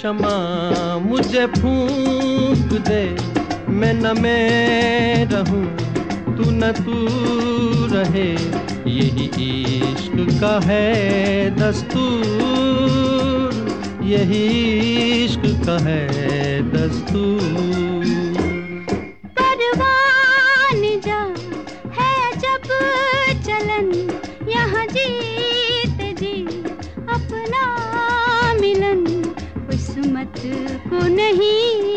क्षमा मुझे फूक दे। मैं न मैं रहूँ, तू न तू रहे। यही इश्क का है दस्तूर। यही इश्क का है दस्तूर। परवान जा है जब चलन, यहाँ जीत किस्मत को नहीं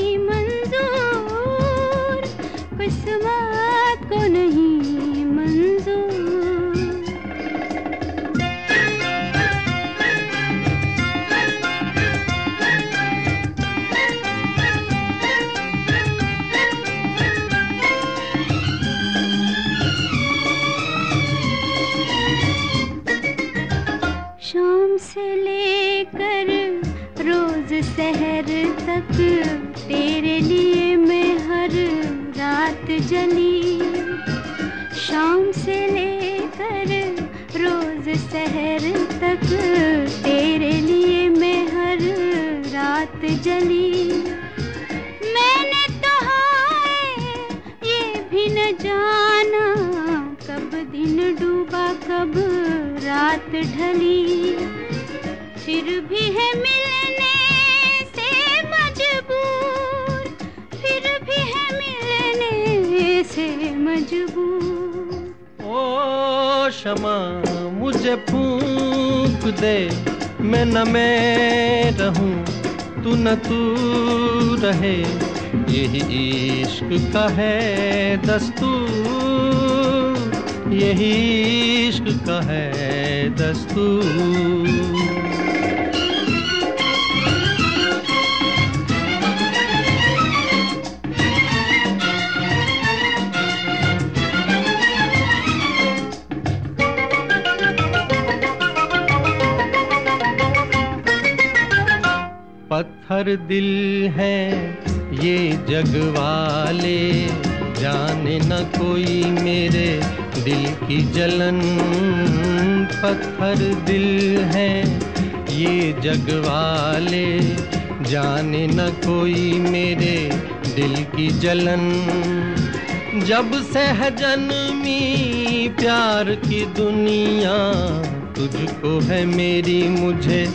सहर तक, तेरे लिए मैं हर रात जली। शाम से लेकर रोज शहर तक, तेरे लिए मैं हर रात जली। मैंने तो हाय, ये भी न जाना, कब दिन डूबा, कब रात ढली। फिर भी है मिलने क्षमा मुझे फूक दे। मैं न मैं रहूँ, तू न तू रहे। यही इश्क का है दस्तूर। यही इश्क का है दस्तूर। पत्थर दिल है ये जग वाले। जाने न कोई मेरे दिल की जलन। पत्थर दिल है ये जग वाले। जाने न कोई मेरे दिल की जलन। जब से है जन्मी प्यार की दुनिया, तुझको है मेरी मुझे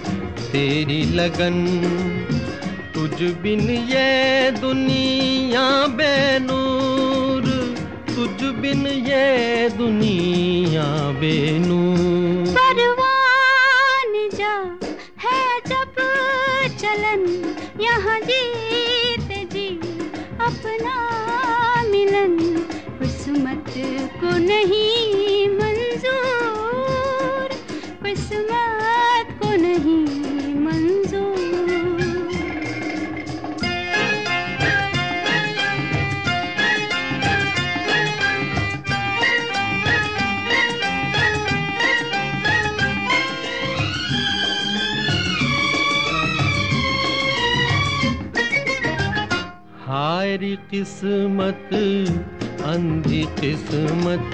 तेरी लगन। तुझ बिन ये दुनिया बेनूर तुझ बिन ये दुनिया बेनूर। परवान जा है जब चलन, यहाँ जीत जी अपना मिलन। किस्मत को नहीं मंजूर, किस्मत को नहीं मंजूर। किस्मत, अंधी किस्मत,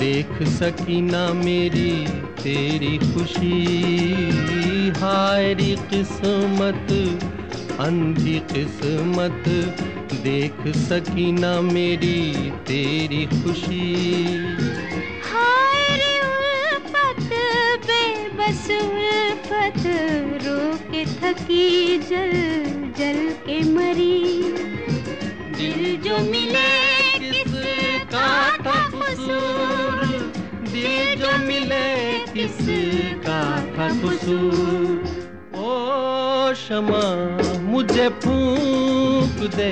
देख सकी ना मेरी तेरी खुशी। हारी किस्मत, अंधी किस्मत, देख सकी ना मेरी तेरी खुशी। हाय उल्फत, बेबस उल्फत रो के थकी जल जल के मरी। जो मिले किसका था कसूर? दिल जो मिले किसका था कसूर? ओ क्षमा मुझे फूक दे,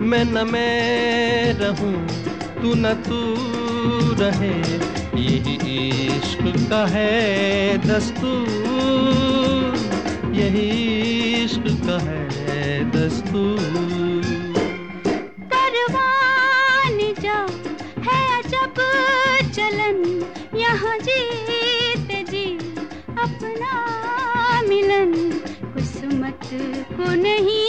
मैं न मैं रहूँ, तू न तू रहे। यही इश्क का है दस्तूर, यही इश्क का है दस्तूर। नहीं